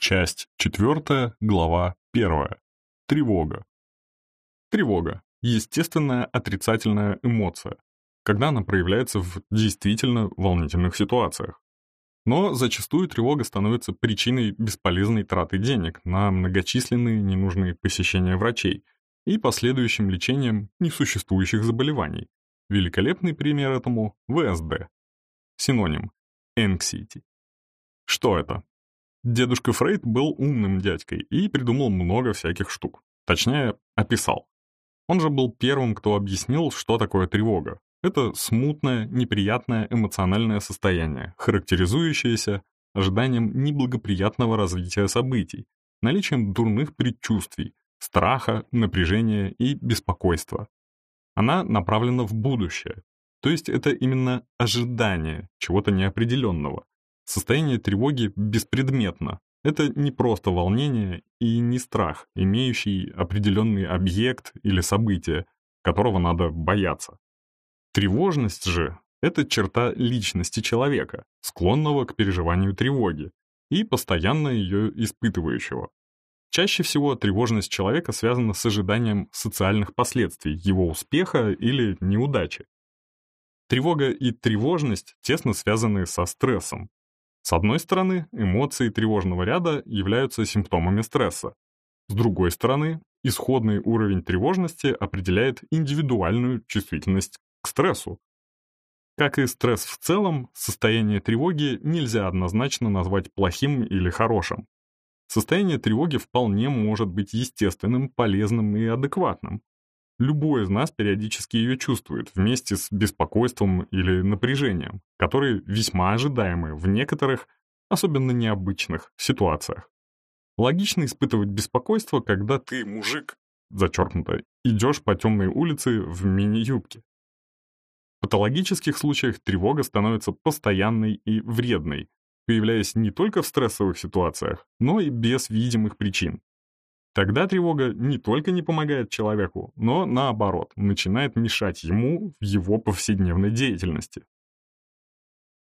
Часть 4, глава 1. Тревога. Тревога – естественная отрицательная эмоция, когда она проявляется в действительно волнительных ситуациях. Но зачастую тревога становится причиной бесполезной траты денег на многочисленные ненужные посещения врачей и последующим лечением несуществующих заболеваний. Великолепный пример этому – ВСД. Синоним – anxiety. Что это? Дедушка Фрейд был умным дядькой и придумал много всяких штук. Точнее, описал. Он же был первым, кто объяснил, что такое тревога. Это смутное, неприятное эмоциональное состояние, характеризующееся ожиданием неблагоприятного развития событий, наличием дурных предчувствий, страха, напряжения и беспокойства. Она направлена в будущее, то есть это именно ожидание чего-то неопределенного, Состояние тревоги беспредметно. Это не просто волнение и не страх, имеющий определенный объект или событие, которого надо бояться. Тревожность же — это черта личности человека, склонного к переживанию тревоги и постоянно ее испытывающего. Чаще всего тревожность человека связана с ожиданием социальных последствий его успеха или неудачи. Тревога и тревожность тесно связаны со стрессом, с одной стороны, эмоции тревожного ряда являются симптомами стресса. С другой стороны, исходный уровень тревожности определяет индивидуальную чувствительность к стрессу. Как и стресс в целом, состояние тревоги нельзя однозначно назвать плохим или хорошим. Состояние тревоги вполне может быть естественным, полезным и адекватным. Любой из нас периодически ее чувствует вместе с беспокойством или напряжением, которые весьма ожидаемы в некоторых, особенно необычных, ситуациях. Логично испытывать беспокойство, когда ты, мужик, зачеркнуто, идешь по темной улице в мини-юбке. В патологических случаях тревога становится постоянной и вредной, появляясь не только в стрессовых ситуациях, но и без видимых причин. Тогда тревога не только не помогает человеку, но, наоборот, начинает мешать ему в его повседневной деятельности.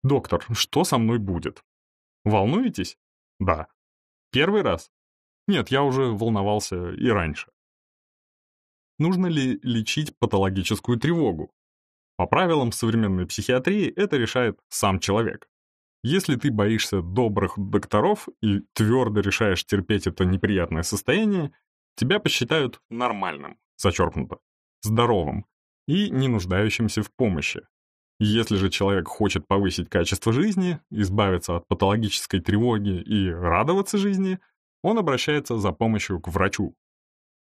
«Доктор, что со мной будет?» «Волнуетесь?» «Да». «Первый раз?» «Нет, я уже волновался и раньше». Нужно ли лечить патологическую тревогу? По правилам современной психиатрии это решает сам человек. Если ты боишься добрых докторов и твердо решаешь терпеть это неприятное состояние, тебя посчитают нормальным, зачеркнуто, здоровым и не нуждающимся в помощи. Если же человек хочет повысить качество жизни, избавиться от патологической тревоги и радоваться жизни, он обращается за помощью к врачу.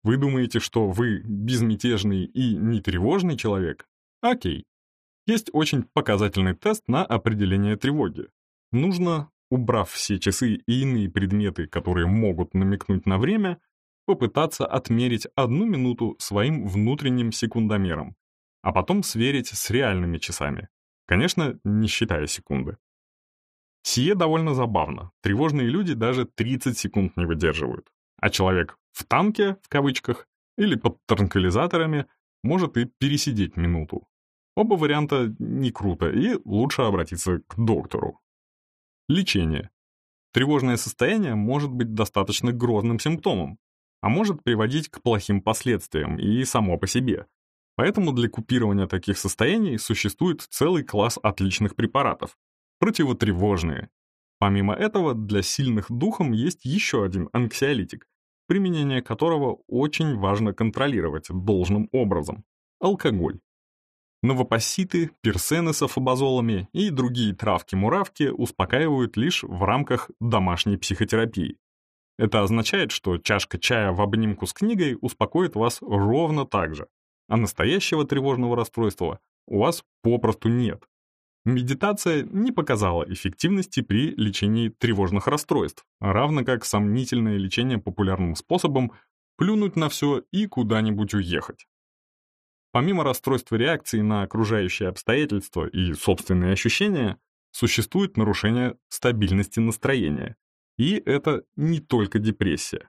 Вы думаете, что вы безмятежный и нетревожный человек? Окей. Есть очень показательный тест на определение тревоги. Нужно, убрав все часы и иные предметы, которые могут намекнуть на время, попытаться отмерить одну минуту своим внутренним секундомером, а потом сверить с реальными часами. Конечно, не считая секунды. Сие довольно забавно. Тревожные люди даже 30 секунд не выдерживают. А человек в танке, в кавычках, или под транквилизаторами может и пересидеть минуту. Оба варианта не круто, и лучше обратиться к доктору. Лечение. Тревожное состояние может быть достаточно грозным симптомом, а может приводить к плохим последствиям и само по себе. Поэтому для купирования таких состояний существует целый класс отличных препаратов. Противотревожные. Помимо этого, для сильных духом есть еще один анксиолитик, применение которого очень важно контролировать должным образом – алкоголь. Новопасситы, персены с афобазолами и другие травки-муравки успокаивают лишь в рамках домашней психотерапии. Это означает, что чашка чая в обнимку с книгой успокоит вас ровно так же, а настоящего тревожного расстройства у вас попросту нет. Медитация не показала эффективности при лечении тревожных расстройств, равно как сомнительное лечение популярным способом плюнуть на все и куда-нибудь уехать. Помимо расстройства реакции на окружающие обстоятельства и собственные ощущения, существует нарушение стабильности настроения. И это не только депрессия.